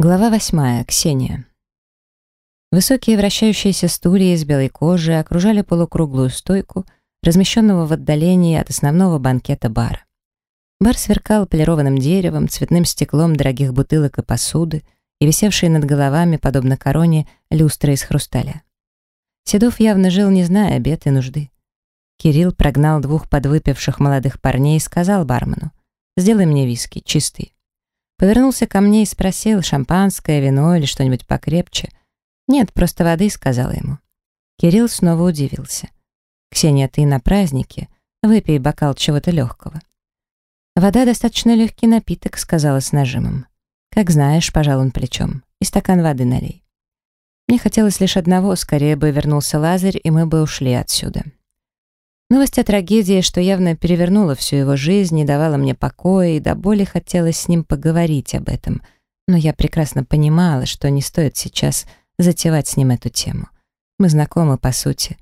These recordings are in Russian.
Глава восьмая. Ксения. Высокие вращающиеся стулья из белой кожи окружали полукруглую стойку, размещенного в отдалении от основного банкета бара. Бар сверкал полированным деревом, цветным стеклом дорогих бутылок и посуды и висевшие над головами, подобно короне, люстры из хрусталя. Седов явно жил, не зная бед и нужды. Кирилл прогнал двух подвыпивших молодых парней и сказал бармену, «Сделай мне виски, чистый». Повернулся ко мне и спросил, шампанское, вино или что-нибудь покрепче. «Нет, просто воды», — сказала ему. Кирилл снова удивился. «Ксения, ты на празднике. Выпей бокал чего-то легкого». «Вода достаточно легкий напиток», — сказала с нажимом. «Как знаешь», — пожал он плечом. «И стакан воды налей». Мне хотелось лишь одного, скорее бы вернулся Лазарь, и мы бы ушли отсюда. Новость о трагедии, что явно перевернула всю его жизнь, не давала мне покоя, и до боли хотелось с ним поговорить об этом. Но я прекрасно понимала, что не стоит сейчас затевать с ним эту тему. Мы знакомы, по сути.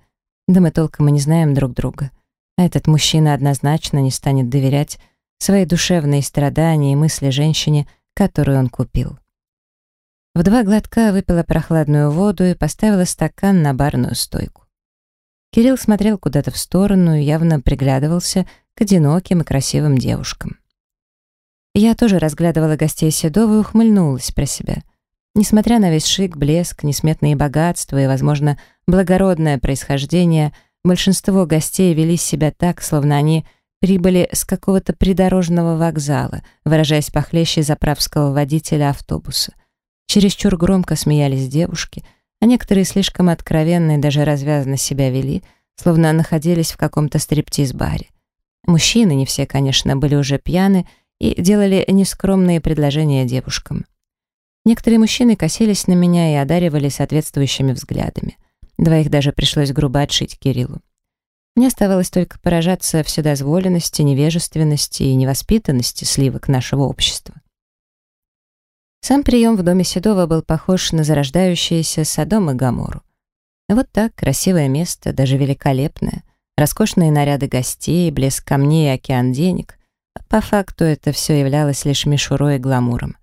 Да мы толком и не знаем друг друга. А этот мужчина однозначно не станет доверять свои душевные страдания и мысли женщине, которую он купил. В два глотка выпила прохладную воду и поставила стакан на барную стойку. Кирилл смотрел куда-то в сторону и явно приглядывался к одиноким и красивым девушкам. Я тоже разглядывала гостей Седова и ухмыльнулась про себя. Несмотря на весь шик, блеск, несметные богатства и, возможно, благородное происхождение, большинство гостей вели себя так, словно они прибыли с какого-то придорожного вокзала, выражаясь похлеще заправского водителя автобуса. Чересчур громко смеялись девушки — а некоторые слишком откровенно и даже развязанно себя вели, словно находились в каком-то стриптиз-баре. Мужчины, не все, конечно, были уже пьяны и делали нескромные предложения девушкам. Некоторые мужчины косились на меня и одаривали соответствующими взглядами. Двоих даже пришлось грубо отшить Кириллу. Мне оставалось только поражаться вседозволенности, невежественности и невоспитанности сливок нашего общества. Сам прием в доме Седова был похож на зарождающийся Содом и Гамору. Вот так, красивое место, даже великолепное, роскошные наряды гостей, блеск камней и океан денег. По факту это все являлось лишь мишурой и гламуром.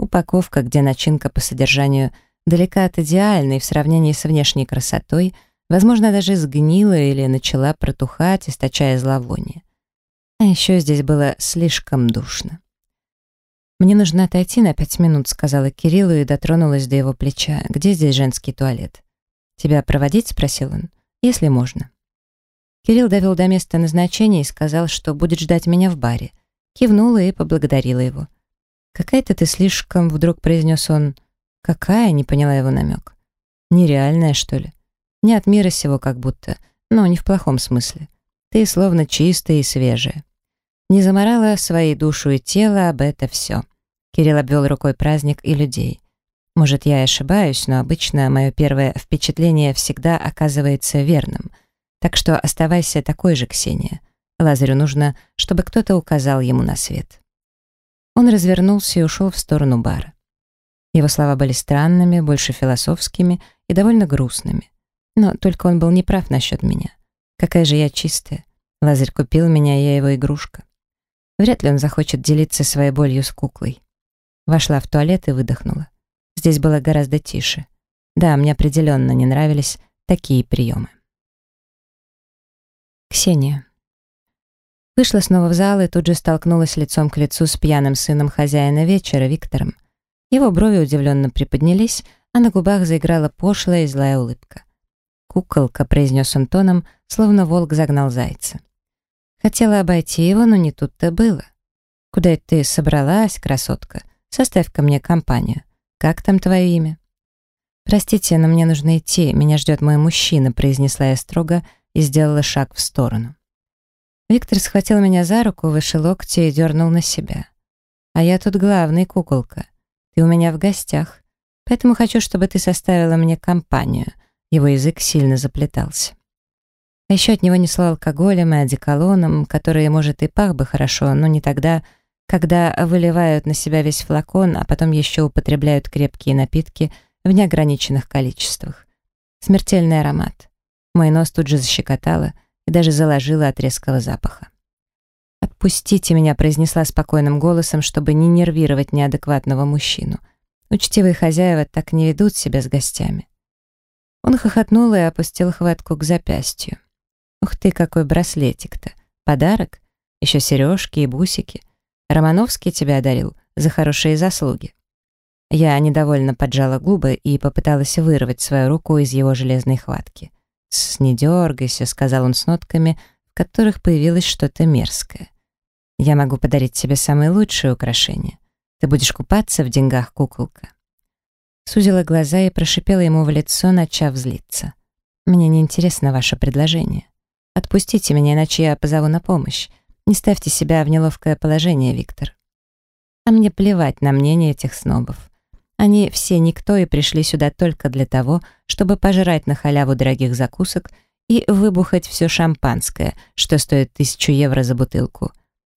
Упаковка, где начинка по содержанию далека от идеальной в сравнении с внешней красотой, возможно, даже сгнила или начала протухать, источая зловоние. А еще здесь было слишком душно. «Мне нужно отойти на пять минут», — сказала Кириллу и дотронулась до его плеча. «Где здесь женский туалет?» «Тебя проводить?» — спросил он. «Если можно». Кирилл довел до места назначения и сказал, что будет ждать меня в баре. Кивнула и поблагодарила его. «Какая-то ты слишком...» — вдруг произнес он. «Какая?» — не поняла его намек. «Нереальная, что ли?» «Не от мира сего как будто, но не в плохом смысле. Ты словно чистая и свежая. Не заморала своей душу и тело об это все. Кирилл обвел рукой праздник и людей. Может, я и ошибаюсь, но обычно мое первое впечатление всегда оказывается верным. Так что оставайся такой же, Ксения. Лазарю нужно, чтобы кто-то указал ему на свет. Он развернулся и ушел в сторону бара. Его слова были странными, больше философскими и довольно грустными. Но только он был неправ насчет меня. Какая же я чистая. Лазарь купил меня, я его игрушка. Вряд ли он захочет делиться своей болью с куклой. Вошла в туалет и выдохнула. Здесь было гораздо тише. Да, мне определенно не нравились такие приемы. Ксения. Вышла снова в зал и тут же столкнулась лицом к лицу с пьяным сыном хозяина вечера, Виктором. Его брови удивленно приподнялись, а на губах заиграла пошлая и злая улыбка. «Куколка», — произнес он тоном, словно волк загнал зайца. Хотела обойти его, но не тут-то было. «Куда это ты собралась, красотка? Составь-ка мне компанию. Как там твое имя?» «Простите, но мне нужно идти. Меня ждет мой мужчина», — произнесла я строго и сделала шаг в сторону. Виктор схватил меня за руку, выше локти и дернул на себя. «А я тут главный, куколка. Ты у меня в гостях, поэтому хочу, чтобы ты составила мне компанию». Его язык сильно заплетался. А еще от него несло алкоголем и одеколоном, которые, может, и пах бы хорошо, но не тогда, когда выливают на себя весь флакон, а потом еще употребляют крепкие напитки в неограниченных количествах. Смертельный аромат. Мой нос тут же защекотало и даже заложило от резкого запаха. «Отпустите меня», — произнесла спокойным голосом, чтобы не нервировать неадекватного мужчину. Учтивые хозяева так не ведут себя с гостями. Он хохотнул и опустил хватку к запястью. Ух ты, какой браслетик-то! Подарок? Еще сережки и бусики. Романовский тебя одарил за хорошие заслуги. Я недовольно поджала губы и попыталась вырвать свою руку из его железной хватки. «С, не дергайся», — сказал он с нотками, в которых появилось что-то мерзкое. «Я могу подарить тебе самые лучшие украшения. Ты будешь купаться в деньгах, куколка». Сузила глаза и прошипела ему в лицо, начав злиться. «Мне не интересно ваше предложение. Отпустите меня, иначе я позову на помощь. Не ставьте себя в неловкое положение, Виктор». А мне плевать на мнение этих снобов. Они все никто и пришли сюда только для того, чтобы пожрать на халяву дорогих закусок и выбухать все шампанское, что стоит тысячу евро за бутылку.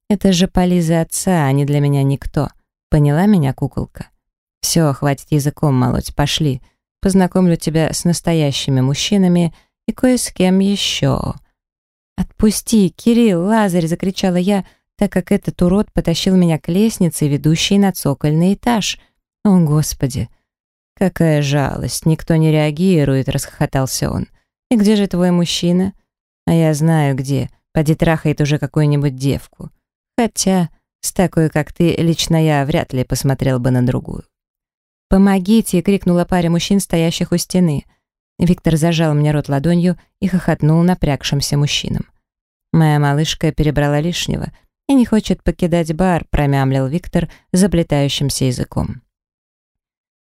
Это же полизы отца, а не для меня никто. Поняла меня, куколка? Все, хватит языком молоть, пошли. Познакомлю тебя с настоящими мужчинами и кое с кем еще. «Отпусти, Кирилл, Лазарь!» — закричала я, так как этот урод потащил меня к лестнице, ведущей на цокольный этаж — «О, Господи! Какая жалость! Никто не реагирует!» — расхохотался он. «И где же твой мужчина?» «А я знаю, где. Поди трахает уже какую-нибудь девку. Хотя, с такой, как ты, лично я вряд ли посмотрел бы на другую». «Помогите!» — крикнула паре мужчин, стоящих у стены. Виктор зажал мне рот ладонью и хохотнул напрягшимся мужчинам. «Моя малышка перебрала лишнего и не хочет покидать бар», — промямлил Виктор заплетающимся языком.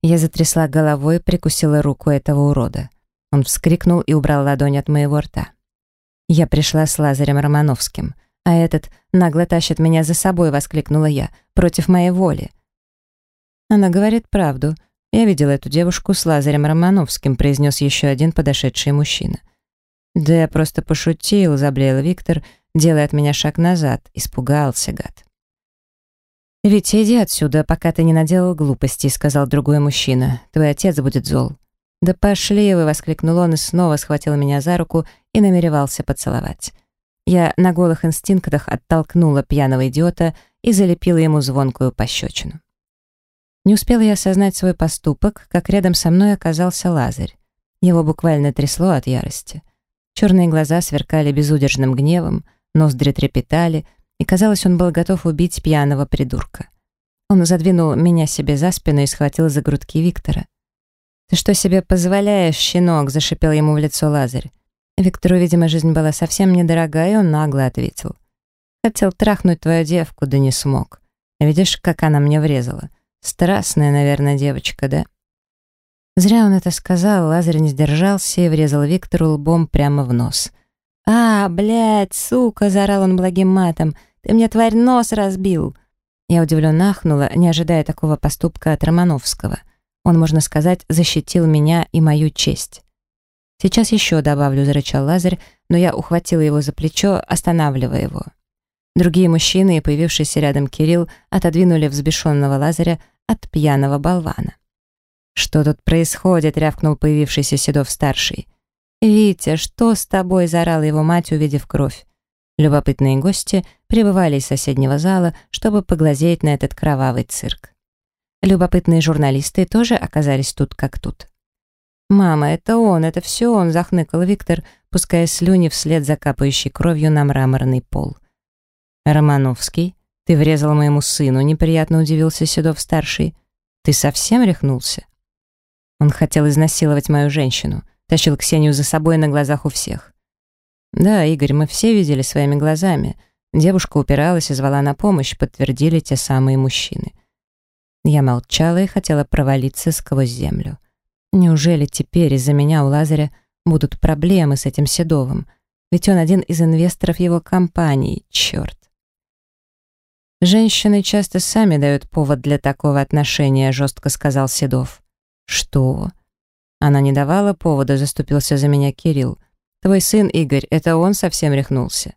Я затрясла головой, прикусила руку этого урода. Он вскрикнул и убрал ладонь от моего рта. Я пришла с Лазарем Романовским, а этот нагло тащит меня за собой, воскликнула я, против моей воли. Она говорит правду. Я видела эту девушку с Лазарем Романовским, произнес еще один подошедший мужчина. Да я просто пошутил, заблеял Виктор, делая от меня шаг назад, испугался, гад. «Витя, иди отсюда, пока ты не наделал глупостей», — сказал другой мужчина. «Твой отец будет зол». «Да пошли вы!» — воскликнул он и снова схватил меня за руку и намеревался поцеловать. Я на голых инстинктах оттолкнула пьяного идиота и залепила ему звонкую пощечину. Не успела я осознать свой поступок, как рядом со мной оказался Лазарь. Его буквально трясло от ярости. Черные глаза сверкали безудержным гневом, ноздри трепетали — и, казалось, он был готов убить пьяного придурка. Он задвинул меня себе за спину и схватил за грудки Виктора. «Ты что себе позволяешь, щенок?» — зашипел ему в лицо Лазарь. Виктору, видимо, жизнь была совсем недорогая, и он нагло ответил. «Хотел трахнуть твою девку, да не смог. Видишь, как она мне врезала. Страстная, наверное, девочка, да?» Зря он это сказал, Лазарь не сдержался и врезал Виктору лбом прямо в нос. «А, блядь, сука!» — заорал он благим матом. Ты мне, тварь, нос разбил!» Я удивленно ахнула, не ожидая такого поступка от Романовского. Он, можно сказать, защитил меня и мою честь. «Сейчас еще добавлю», — зарычал Лазарь, но я ухватила его за плечо, останавливая его. Другие мужчины и появившийся рядом Кирилл отодвинули взбешенного Лазаря от пьяного болвана. «Что тут происходит?» — рявкнул появившийся Седов-старший. «Витя, что с тобой?» — заорала его мать, увидев кровь. Любопытные гости прибывали из соседнего зала, чтобы поглазеть на этот кровавый цирк. Любопытные журналисты тоже оказались тут как тут. «Мама, это он, это все он!» — захныкал Виктор, пуская слюни вслед за капающей кровью на мраморный пол. «Романовский, ты врезал моему сыну», — неприятно удивился Седов-старший. «Ты совсем рехнулся?» Он хотел изнасиловать мою женщину, тащил Ксению за собой на глазах у всех. «Да, Игорь, мы все видели своими глазами. Девушка упиралась и звала на помощь, подтвердили те самые мужчины». Я молчала и хотела провалиться сквозь землю. Неужели теперь из-за меня у Лазаря будут проблемы с этим Седовым? Ведь он один из инвесторов его компании, черт. «Женщины часто сами дают повод для такого отношения», — жестко сказал Седов. «Что?» Она не давала повода, заступился за меня Кирилл. Твой сын Игорь, это он совсем рехнулся.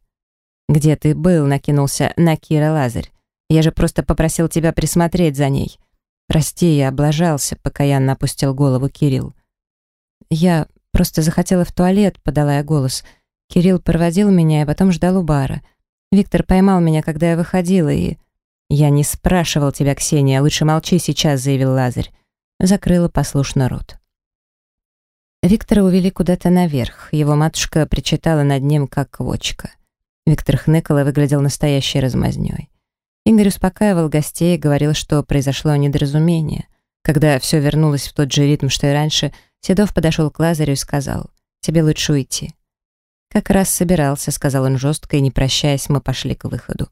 Где ты был, накинулся на Кира Лазарь. Я же просто попросил тебя присмотреть за ней. Прости, я облажался, покаянно опустил голову Кирилл. Я просто захотела в туалет, подала я голос. Кирилл проводил меня и потом ждал у бара. Виктор поймал меня, когда я выходила, и... «Я не спрашивал тебя, Ксения, лучше молчи сейчас», — заявил Лазарь. закрыла послушно рот. Виктора увели куда-то наверх. Его матушка причитала над ним, как квочка. Виктор хныкал и выглядел настоящей размазнёй. Игорь успокаивал гостей и говорил, что произошло недоразумение. Когда все вернулось в тот же ритм, что и раньше, Седов подошел к Лазарю и сказал, «Тебе лучше уйти». «Как раз собирался», — сказал он жестко, и, не прощаясь, мы пошли к выходу.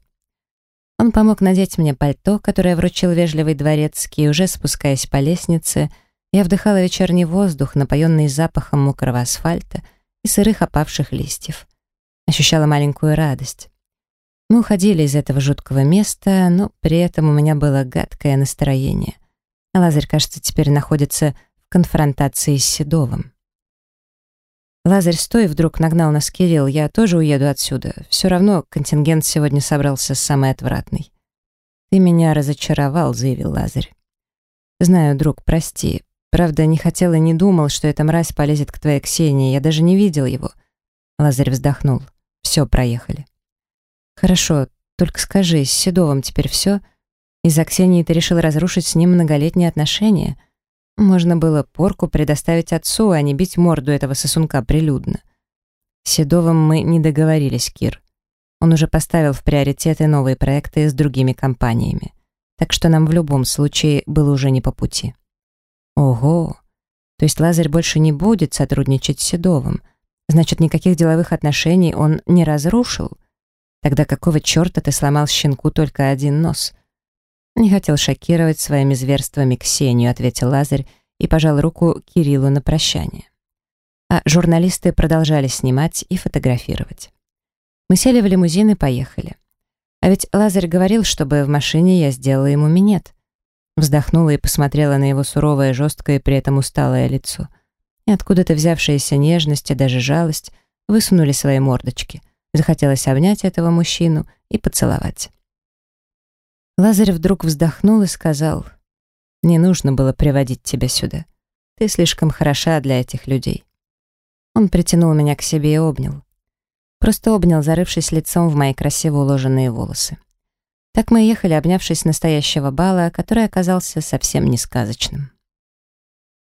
Он помог надеть мне пальто, которое вручил вежливый дворецкий, уже спускаясь по лестнице, я вдыхала вечерний воздух, напоенный запахом мокрого асфальта и сырых опавших листьев. Ощущала маленькую радость. Мы уходили из этого жуткого места, но при этом у меня было гадкое настроение. Лазарь, кажется, теперь находится в конфронтации с Седовым. «Лазарь, стой!» — вдруг нагнал нас Кирилл. «Я тоже уеду отсюда. Все равно контингент сегодня собрался самый отвратный». «Ты меня разочаровал», — заявил Лазарь. «Знаю, друг, прости. Правда, не хотел и не думал, что эта мразь полезет к твоей Ксении. Я даже не видел его». Лазарь вздохнул. «Все, проехали». «Хорошо, только скажи, с Седовым теперь все? Из-за Ксении ты решил разрушить с ним многолетние отношения?» Можно было порку предоставить отцу, а не бить морду этого сосунка прилюдно. С Седовым мы не договорились, Кир. Он уже поставил в приоритеты новые проекты с другими компаниями. Так что нам в любом случае было уже не по пути. Ого! То есть Лазарь больше не будет сотрудничать с Седовым. Значит, никаких деловых отношений он не разрушил? Тогда какого черта ты сломал щенку только один нос — «Не хотел шокировать своими зверствами Ксению», ответил Лазарь и пожал руку Кириллу на прощание. А журналисты продолжали снимать и фотографировать. Мы сели в лимузин и поехали. А ведь Лазарь говорил, чтобы в машине я сделала ему минет. Вздохнула и посмотрела на его суровое, жесткое и при этом усталое лицо. И откуда-то взявшаяся нежность и даже жалость высунули свои мордочки. Захотелось обнять этого мужчину и поцеловать. Лазарь вдруг вздохнул и сказал, «Не нужно было приводить тебя сюда. Ты слишком хороша для этих людей». Он притянул меня к себе и обнял. Просто обнял, зарывшись лицом в мои красиво уложенные волосы. Так мы ехали, обнявшись настоящего бала, который оказался совсем не сказочным.